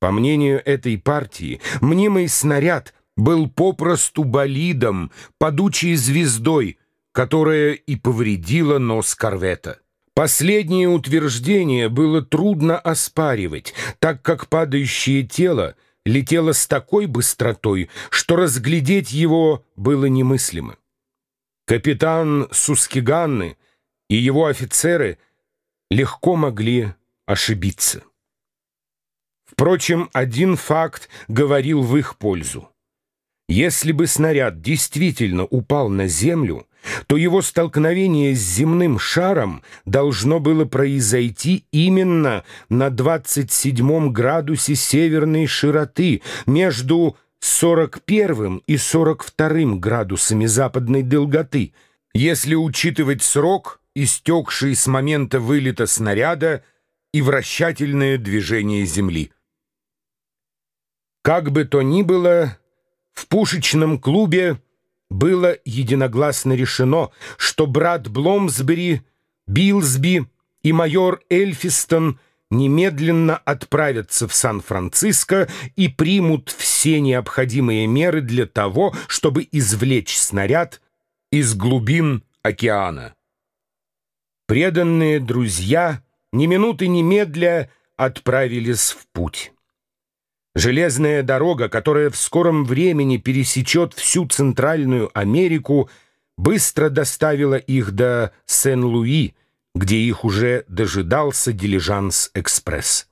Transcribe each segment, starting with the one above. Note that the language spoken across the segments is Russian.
По мнению этой партии, мнимый снаряд был попросту болидом, падучей звездой, которая и повредила нос корвета. Последнее утверждение было трудно оспаривать, так как падающее тело летело с такой быстротой, что разглядеть его было немыслимо. Капитан Сускиганны и его офицеры легко могли ошибиться. Впрочем, один факт говорил в их пользу. Если бы снаряд действительно упал на землю, то его столкновение с земным шаром должно было произойти именно на 27 градусе северной широты между 41 и 42 градусами западной долготы, если учитывать срок, истекший с момента вылета снаряда и вращательное движение Земли. Как бы то ни было, в пушечном клубе было единогласно решено, что брат Бломсбери, Билсби и майор Эльфистон немедленно отправятся в Сан-Франциско и примут все необходимые меры для того, чтобы извлечь снаряд из глубин океана. Преданные друзья ни минуты немедля отправились в путь. Железная дорога, которая в скором времени пересечет всю Центральную Америку, быстро доставила их до Сен-Луи, где их уже дожидался дилижанс-экспресс.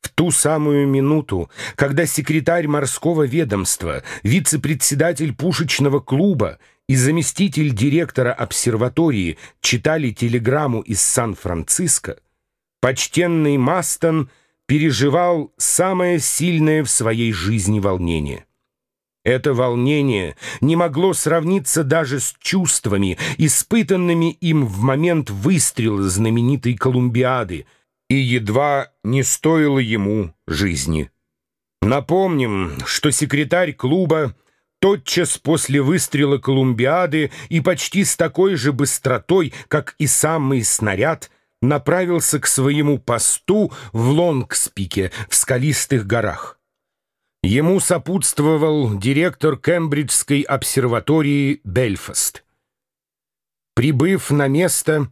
В ту самую минуту, когда секретарь морского ведомства, вице-председатель пушечного клуба и заместитель директора обсерватории читали телеграмму из Сан-Франциско, почтенный Мастон — переживал самое сильное в своей жизни волнение. Это волнение не могло сравниться даже с чувствами, испытанными им в момент выстрела знаменитой Колумбиады, и едва не стоило ему жизни. Напомним, что секретарь клуба тотчас после выстрела Колумбиады и почти с такой же быстротой, как и самый снаряд, направился к своему посту в Лонгспике, в скалистых горах. Ему сопутствовал директор Кембриджской обсерватории Бельфаст. Прибыв на место,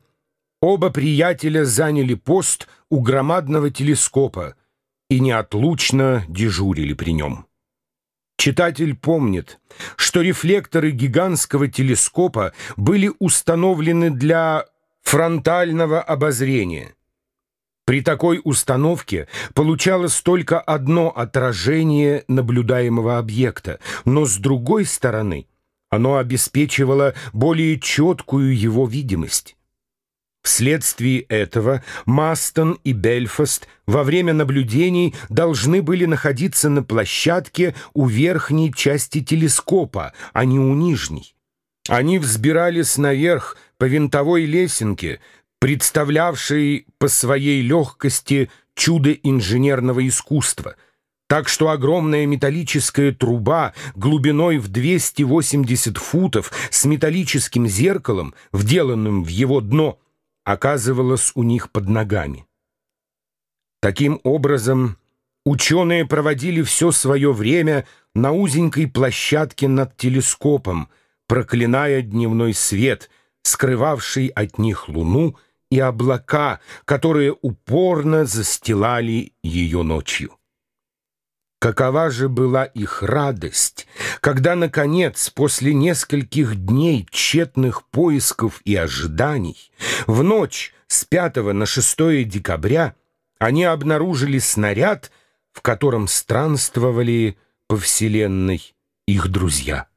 оба приятеля заняли пост у громадного телескопа и неотлучно дежурили при нем. Читатель помнит, что рефлекторы гигантского телескопа были установлены для фронтального обозрения. При такой установке получалось только одно отражение наблюдаемого объекта, но с другой стороны оно обеспечивало более четкую его видимость. Вследствие этого Мастон и Бельфаст во время наблюдений должны были находиться на площадке у верхней части телескопа, а не у нижней. Они взбирались наверх по винтовой лесенке, представлявшей по своей легкости чудо инженерного искусства, так что огромная металлическая труба глубиной в 280 футов с металлическим зеркалом, вделанным в его дно, оказывалась у них под ногами. Таким образом, ученые проводили все свое время на узенькой площадке над телескопом, проклиная дневной свет, скрывавший от них луну и облака, которые упорно застилали ее ночью. Какова же была их радость, когда, наконец, после нескольких дней тщетных поисков и ожиданий, в ночь с 5 на 6 декабря они обнаружили снаряд, в котором странствовали по Вселенной их друзья.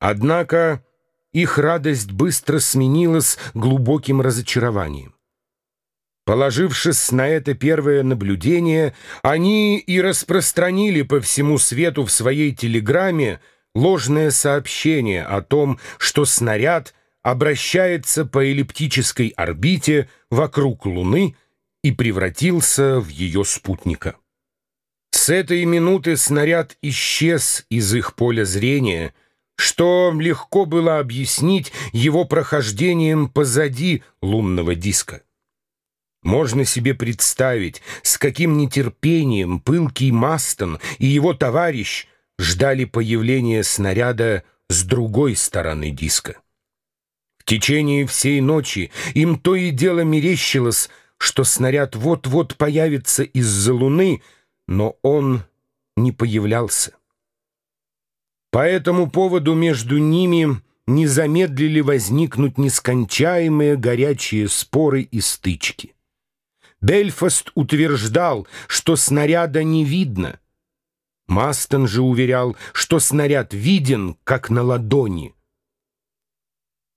Однако их радость быстро сменилась глубоким разочарованием. Положившись на это первое наблюдение, они и распространили по всему свету в своей телеграмме ложное сообщение о том, что снаряд обращается по эллиптической орбите вокруг Луны и превратился в ее спутника. С этой минуты снаряд исчез из их поля зрения — что легко было объяснить его прохождением позади лунного диска. Можно себе представить, с каким нетерпением пылкий Мастон и его товарищ ждали появления снаряда с другой стороны диска. В течение всей ночи им то и дело мерещилось, что снаряд вот-вот появится из-за луны, но он не появлялся. По этому поводу между ними не замедлили возникнуть нескончаемые горячие споры и стычки. Бельфаст утверждал, что снаряда не видно. Мастон же уверял, что снаряд виден, как на ладони.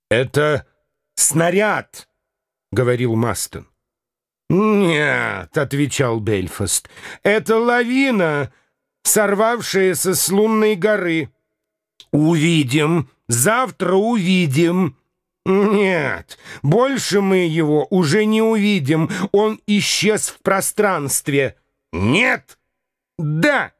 «Это снаряд!» — говорил Мастон. «Нет», — отвечал Бельфаст, — «это лавина, сорвавшаяся с лунной горы. Увидим, завтра увидим». «Нет, больше мы его уже не увидим. Он исчез в пространстве». «Нет!» «Да!»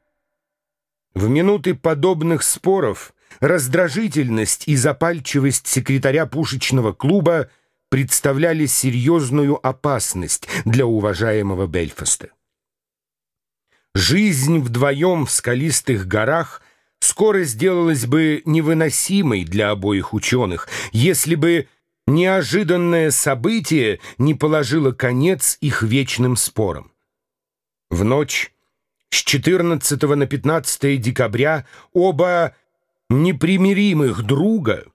В минуты подобных споров раздражительность и запальчивость секретаря пушечного клуба представляли серьезную опасность для уважаемого Бельфаста. Жизнь вдвоем в скалистых горах — скоро сделалась бы невыносимой для обоих ученых, если бы неожиданное событие не положило конец их вечным спорам. В ночь с 14 на 15 декабря оба непримиримых друга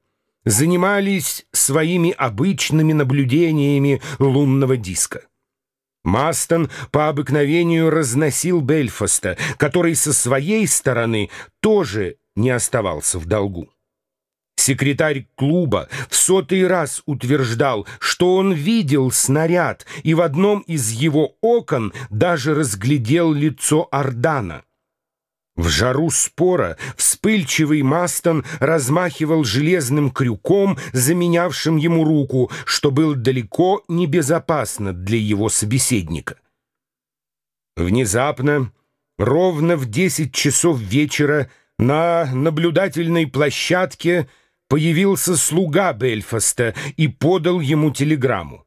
занимались своими обычными наблюдениями лунного диска. Мастон по обыкновению разносил Бельфаста, который со своей стороны тоже не оставался в долгу. Секретарь клуба в сотый раз утверждал, что он видел снаряд и в одном из его окон даже разглядел лицо Ордана. В жару спора вспыльчивый Мастон размахивал железным крюком, заменявшим ему руку, что было далеко небезопасно для его собеседника. Внезапно, ровно в десять часов вечера, на наблюдательной площадке появился слуга Бельфаста и подал ему телеграмму.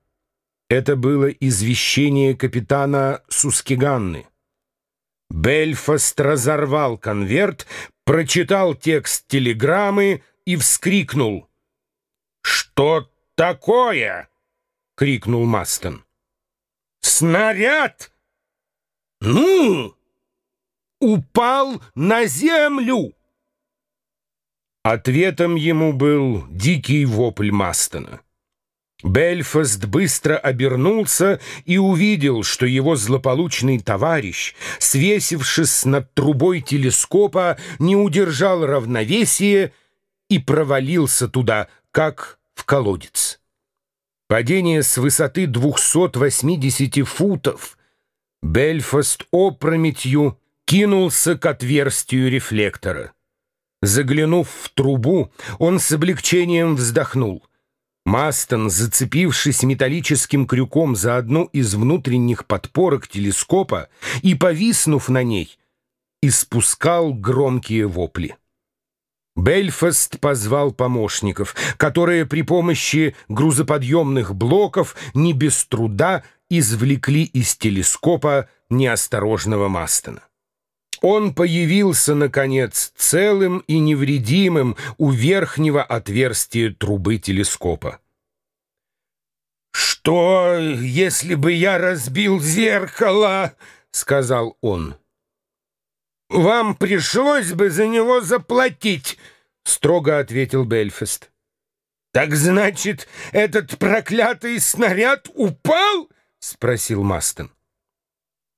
Это было извещение капитана Сускиганны. Бельфаст разорвал конверт, прочитал текст телеграммы и вскрикнул. «Что такое?» — крикнул Мастон. «Снаряд! Ну! Упал на землю!» Ответом ему был дикий вопль Мастона. Бельфаст быстро обернулся и увидел, что его злополучный товарищ, свесившись над трубой телескопа, не удержал равновесие и провалился туда, как в колодец. Падение с высоты 280 футов. Бельфаст опрометью кинулся к отверстию рефлектора. Заглянув в трубу, он с облегчением вздохнул — Мастон, зацепившись металлическим крюком за одну из внутренних подпорок телескопа и повиснув на ней, испускал громкие вопли. Бельфаст позвал помощников, которые при помощи грузоподъемных блоков не без труда извлекли из телескопа неосторожного Мастона. Он появился, наконец, целым и невредимым у верхнего отверстия трубы телескопа. «Что, если бы я разбил зеркало?» — сказал он. «Вам пришлось бы за него заплатить», — строго ответил Бельфест. «Так значит, этот проклятый снаряд упал?» — спросил Мастон.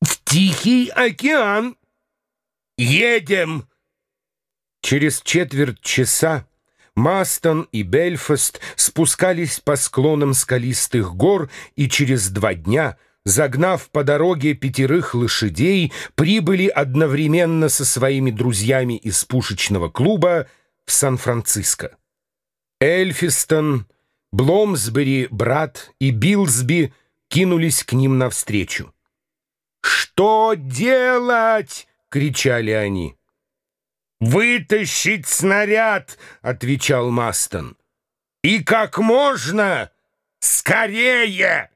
«В Тихий океан», Едем!» Через четверть часа Мастон и Бельфаст спускались по склонам скалистых гор и через два дня, загнав по дороге пятерых лошадей, прибыли одновременно со своими друзьями из пушечного клуба в Сан-Франциско. Эльфистон, Бломсбери, брат и Билсби кинулись к ним навстречу. «Что делать?» Кричали они. «Вытащить снаряд!» — отвечал Мастон. «И как можно скорее!»